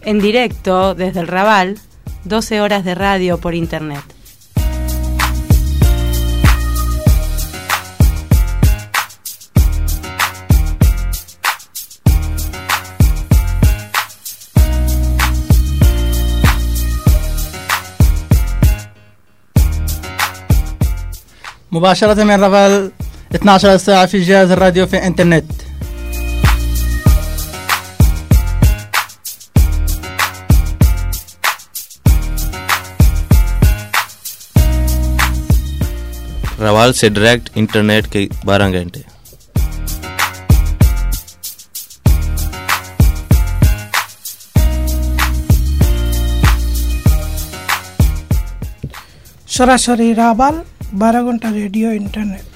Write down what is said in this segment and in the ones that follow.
En directo desde el Raval, 12 horas de radio por internet. مباشرة من رفال 12 ساعة في جهاز الراديو في انترنت रवाल से direct internet के 12 घंटे সরাসরি রাবাল বারো ঘন্টা radio internet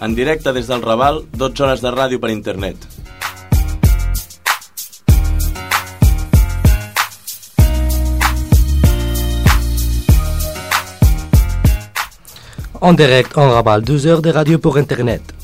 En directe des del Raval, 12 hores de ràdio per internet. En direct en Raval, 12 heures de radio pour Internet.